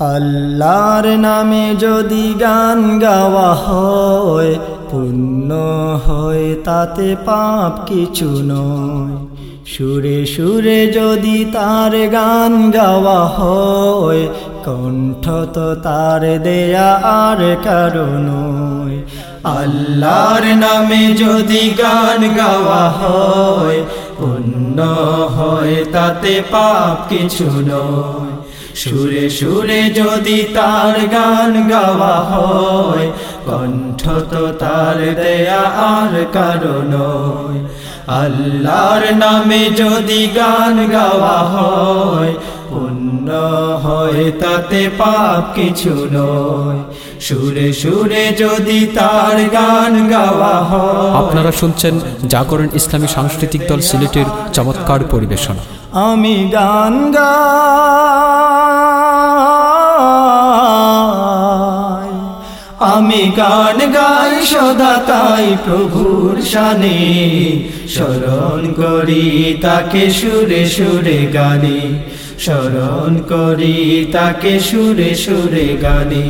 আল্লাহর নামে যদি গান গাওয়া হয়, পুণ্য হয়, তাতে পাপ কিছু নয়। সুরে সুরে যদি তার গান গাওয়া হয়, কণ্ঠ তো তার দেয়া আর কারণ আল্লাহর নামে যদি গান গাওয়া হয়, পুণ্য হয়, তাতে পাপ কিছু নয়। সুরে সুরে যদি তার গান গাওয়া হয় কণ্ঠ তো তার দেয়া আর কারণ আল্লাহর নামে যদি গান গাওয়া হয় পুণ্য হয় তাতে পাপ কিছু নয়। সুরে সুরে যদি তার গান গাওয়া হয়। আপনারা শুনছেন জাগরণ ইসলামী সাংস্কৃতিক দল সিলেটের চমৎকার পরিবেশনা। আমি গান গাই। আমি গান গাই সদা তাই প্রভুর শানে। স্মরণ করি তাকে সুরে সুরে গানে। স্মরণ করি তাকে সুরে সুরে গানে।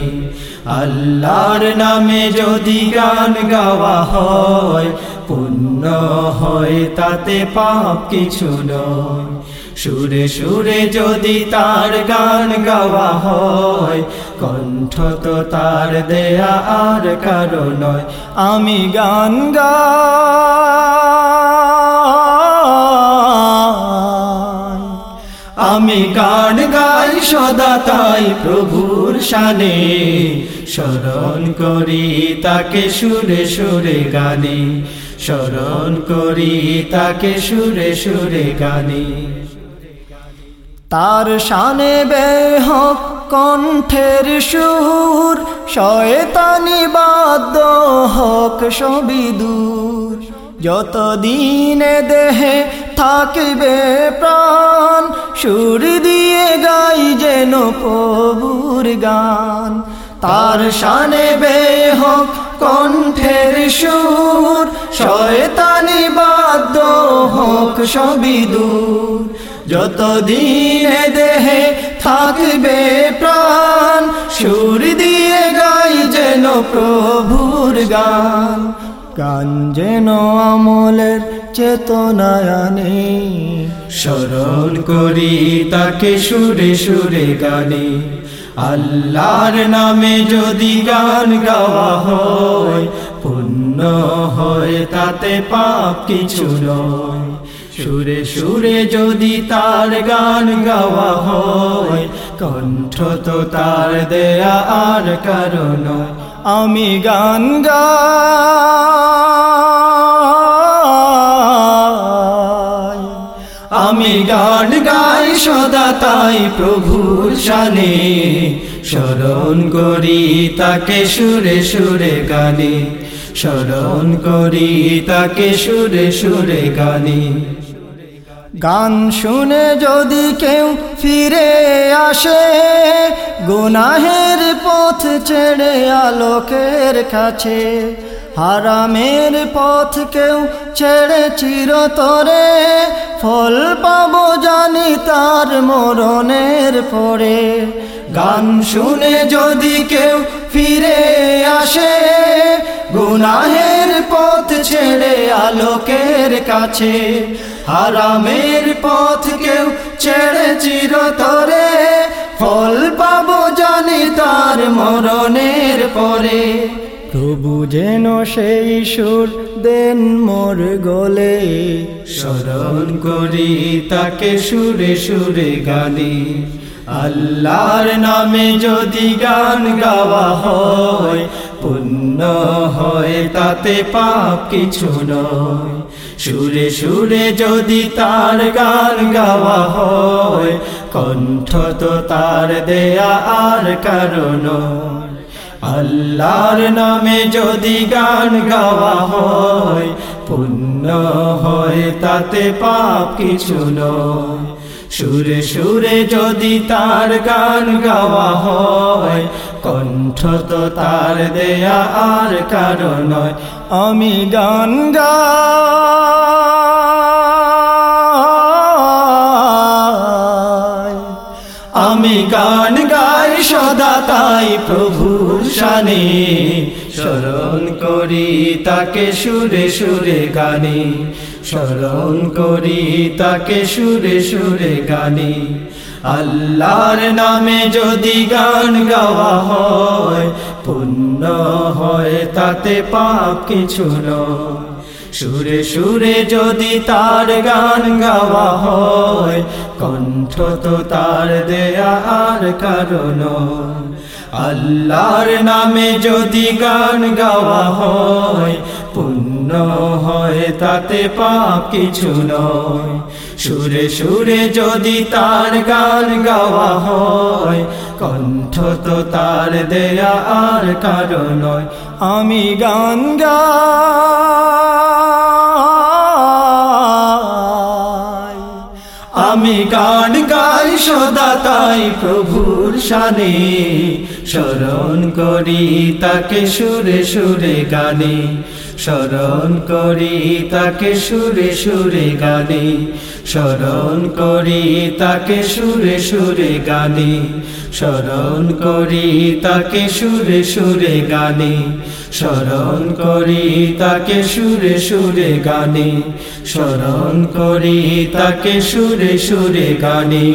আল্লাহর নামে যদি গান গাওয়া হয় পুণ্য হয় তাতে পাপ কিছু নয়। সুরে সুরে যদি তার গান গাওয়া হয়, কণ্ঠ তো তার দেয়া আর কারও নয়। আমি গান গাই, আমি গান গাই সদা তাই প্রভুর শানে। স্মরণ করি তাকে সুরে সুরে গানে। স্মরণ করি তাকে সুরে সুরে গানে। তার শানে বেহক কণ্ঠের সুর, শয়তানি বাদ্য হক সবই দূর। যত দিনে দেহে থাকবে প্রাণ, সুর দিয়ে গাই যেন প্রভুর গান। তার শানে বেহক কণ্ঠের সুর শয়তানি বাদ্য হোক সবই দূর। যত দিনে দেহে থাকবে প্রাণ, সুর দিয়ে গাই যেন প্রভুর গান। গান যেন আমলের চেতনায়ানে স্মরণ করি তাকে সুরে সুরে গানে। আল্লাহর নামে যদি গান গাওয়া হয় হয়, তাতে পাপ কিছু নয়। সুরে সুরে যদি তার গান গাওয়া হয়, কণ্ঠ তো তার দেয়া আর কারণ আমি গান গাই। আমি গান গাই সদা তাই প্রভুর শানে। স্মরণ করি তাকে সুরে সুরে গানে। স্মরণ করি তাকে সুরে সুরে গানে। গান শুনে যদি কেউ ফিরে আসে, গুনাহের পথ ছেড়ে আলোকের কাছে, হারামের পথ কেউ ছেড়ে চিরতরে, ফল পাবো জানি তার মরণের পরে। গান শুনে যদি কেউ ফিরে আসে গুনাহের পথ ছেড়ে আলোকের কাছে, হারামের পথ কেউ ছেড়ে চিরতরে। ফল পাবো জানি তার মরণের পরে। প্রভু যেন সেই সুর দেন মোর গলে, স্মরণ করি তাকে সুরে সুরে গানে। আল্লাহর নামে যদি গান গাওয়া হয় পুণ্য হয়, তাতে পাপ কিছু নয়। সুরে সুরে যদি তার গান গাওয়া হয়, কণ্ঠ তো তার দেয়া আর কারণ আল্লাহর নামে যদি গান গাওয়া হয় পুণ্য হয় তাতে পাপ কিছু নয়। সুরে সুরে যদি তার গান গাওয়া হয়, কণ্ঠ তো তার দেয়া আর কারণ আমি গান গা আমি গান গাই সদা তাই প্রভুর শানে স্মরণ করি তাকে সুরে সুরে গানে। স্মরণ করি তাকে সুরে সুরে গানে। আল্লাহর নামে যদি গান গাওয়া হয়, পুণ্য হয় তাতে পাপ কিছু নয়। সুরে সুরে যদি তার গান গাওয়া হয়, কণ্ঠ তো তার দেয়া আর কারণ। আল্লাহর নামে যদি গান গাওয়া হয়, পুণ্য হয় তাতে পাপ কিছু নয়। সুরে সুরে যদি তার গান গাওয়া হয়, কণ্ঠ তো তার দেয়া আর কারণ। নয় আমি গান গাই আমি গান গাই সদা তাই প্রভুর সানে স্মরণ করি তাকে সুরে সুরে গানে। স্মরণ করি তাকে সুরে সুরে গানে স্মরণ করি তাকে সুরে সুরে গানে স্মরণ করি তাকে সুরে সুরে গানে স্মরণ করি তাকে সুরে সুরে গানে স্মরণ করি তাকে সুরে সুরে গানে।